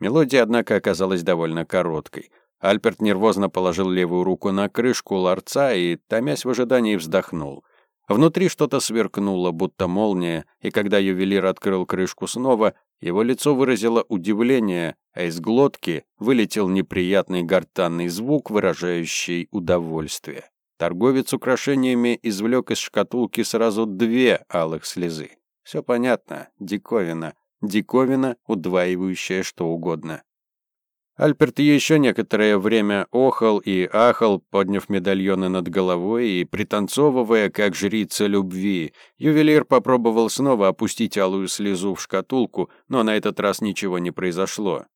Мелодия, однако, оказалась довольно короткой. Альберт нервозно положил левую руку на крышку ларца и, томясь в ожидании, вздохнул. Внутри что-то сверкнуло, будто молния, и когда ювелир открыл крышку снова, его лицо выразило удивление, а из глотки вылетел неприятный гортанный звук, выражающий удовольствие. Торговец украшениями извлек из шкатулки сразу две алых слезы. Все понятно, диковина. Диковина, удваивающая что угодно. Альперт еще некоторое время охал и ахал, подняв медальоны над головой и пританцовывая, как жрица любви. Ювелир попробовал снова опустить алую слезу в шкатулку, но на этот раз ничего не произошло.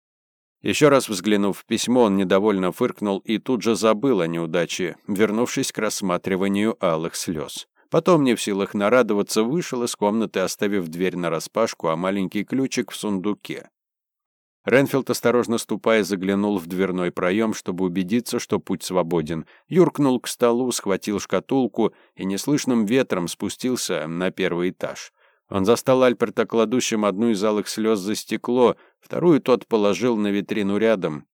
Еще раз взглянув в письмо, он недовольно фыркнул и тут же забыл о неудаче, вернувшись к рассматриванию алых слез. Потом, не в силах нарадоваться, вышел из комнаты, оставив дверь нараспашку, а маленький ключик в сундуке. Ренфилд, осторожно ступая, заглянул в дверной проем, чтобы убедиться, что путь свободен. Юркнул к столу, схватил шкатулку и неслышным ветром спустился на первый этаж. Он застал Альперта кладущим одну из алых слез за стекло, вторую тот положил на витрину рядом.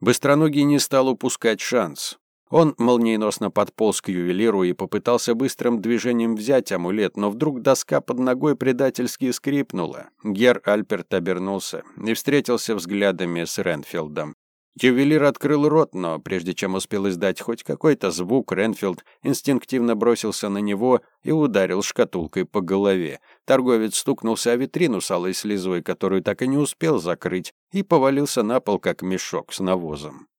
Быстроногий не стал упускать шанс. Он молниеносно подполз к ювелиру и попытался быстрым движением взять амулет, но вдруг доска под ногой предательски скрипнула. Гер Альперт обернулся и встретился взглядами с Ренфилдом. Ювелир открыл рот, но прежде чем успел издать хоть какой-то звук, Ренфилд инстинктивно бросился на него и ударил шкатулкой по голове. Торговец стукнулся о витрину с алой слезой, которую так и не успел закрыть, и повалился на пол, как мешок с навозом.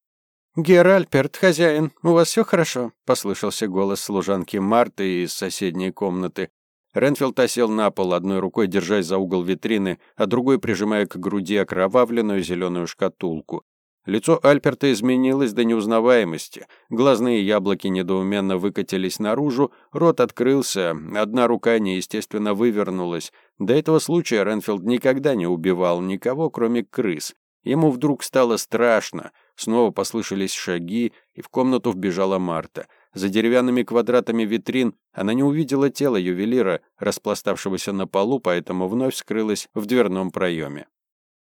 «Геральперт, хозяин, у вас все хорошо?» — послышался голос служанки Марты из соседней комнаты. Ренфилд осел на пол, одной рукой держась за угол витрины, а другой прижимая к груди окровавленную зеленую шкатулку. Лицо Альперта изменилось до неузнаваемости. Глазные яблоки недоуменно выкатились наружу, рот открылся, одна рука неестественно вывернулась. До этого случая Ренфилд никогда не убивал никого, кроме крыс. Ему вдруг стало страшно. Снова послышались шаги, и в комнату вбежала Марта. За деревянными квадратами витрин она не увидела тело ювелира, распластавшегося на полу, поэтому вновь скрылась в дверном проеме.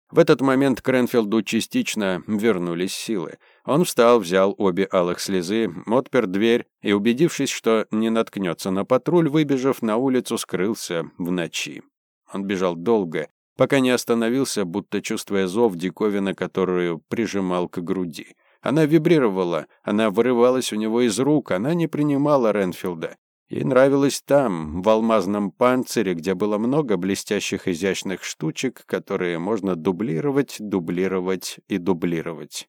В этот момент Кренфилду частично вернулись силы. Он встал, взял обе алых слезы, отпер дверь и, убедившись, что не наткнется на патруль, выбежав на улицу, скрылся в ночи. Он бежал долго, пока не остановился, будто чувствуя зов диковина, которую прижимал к груди. Она вибрировала, она вырывалась у него из рук, она не принимала Ренфилда. Ей нравилось там, в алмазном панцире, где было много блестящих изящных штучек, которые можно дублировать, дублировать и дублировать.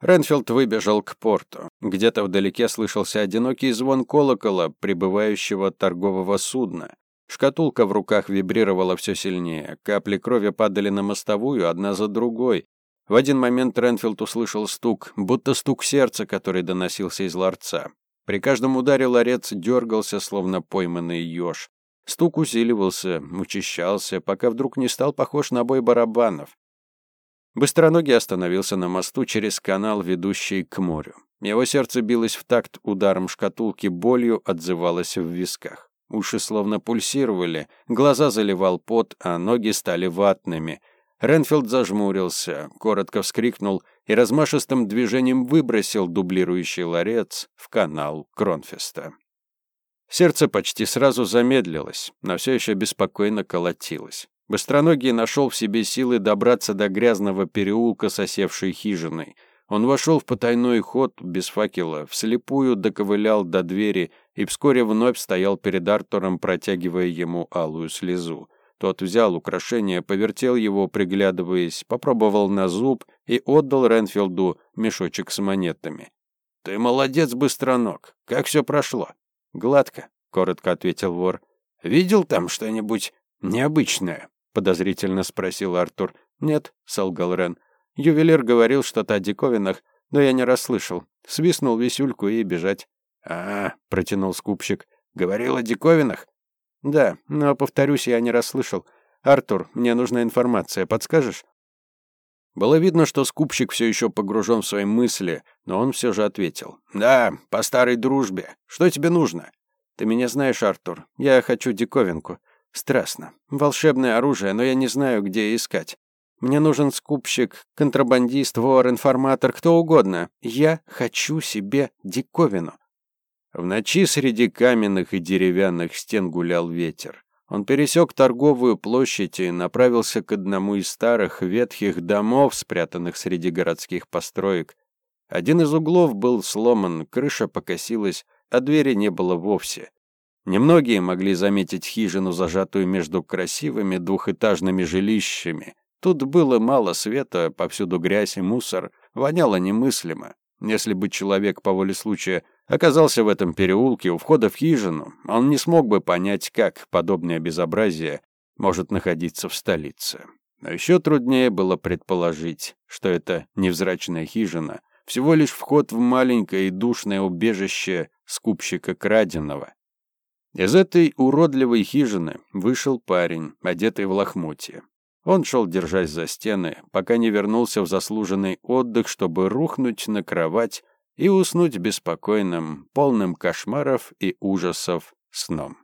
Ренфилд выбежал к порту. Где-то вдалеке слышался одинокий звон колокола прибывающего торгового судна. Шкатулка в руках вибрировала все сильнее. Капли крови падали на мостовую, одна за другой. В один момент Ренфилд услышал стук, будто стук сердца, который доносился из ларца. При каждом ударе ларец дергался, словно пойманный еж. Стук усиливался, учащался, пока вдруг не стал похож на бой барабанов. Быстроногий остановился на мосту через канал, ведущий к морю. Его сердце билось в такт ударом шкатулки, болью отзывалось в висках. Уши словно пульсировали, глаза заливал пот, а ноги стали ватными — Ренфилд зажмурился, коротко вскрикнул и размашистым движением выбросил дублирующий ларец в канал Кронфеста. Сердце почти сразу замедлилось, но все еще беспокойно колотилось. Быстроногий нашел в себе силы добраться до грязного переулка с осевшей хижиной. Он вошел в потайной ход без факела, вслепую доковылял до двери и вскоре вновь стоял перед Артуром, протягивая ему алую слезу. Тот взял украшение, повертел его, приглядываясь, попробовал на зуб и отдал Ренфилду мешочек с монетами. «Ты молодец, быстроног. Как все прошло?» «Гладко», — коротко ответил вор. «Видел там что-нибудь необычное?» — подозрительно спросил Артур. «Нет», — солгал Рен. Ювелир говорил что-то о диковинах, но я не расслышал. Свистнул висюльку и бежать. «А, — протянул скупщик, — говорил о диковинах? «Да, но, повторюсь, я не расслышал. Артур, мне нужна информация, подскажешь?» Было видно, что скупщик все еще погружен в свои мысли, но он все же ответил. «Да, по старой дружбе. Что тебе нужно?» «Ты меня знаешь, Артур. Я хочу диковинку. Страстно. Волшебное оружие, но я не знаю, где искать. Мне нужен скупщик, контрабандист, вор, информатор, кто угодно. Я хочу себе диковину. В ночи среди каменных и деревянных стен гулял ветер. Он пересек торговую площадь и направился к одному из старых ветхих домов, спрятанных среди городских построек. Один из углов был сломан, крыша покосилась, а двери не было вовсе. Немногие могли заметить хижину, зажатую между красивыми двухэтажными жилищами. Тут было мало света, повсюду грязь и мусор, воняло немыслимо. Если бы человек по воле случая оказался в этом переулке у входа в хижину, он не смог бы понять, как подобное безобразие может находиться в столице. Но еще труднее было предположить, что это невзрачная хижина, всего лишь вход в маленькое и душное убежище скупщика краденого. Из этой уродливой хижины вышел парень, одетый в лохмотье. Он шел, держась за стены, пока не вернулся в заслуженный отдых, чтобы рухнуть на кровать и уснуть беспокойным, полным кошмаров и ужасов сном.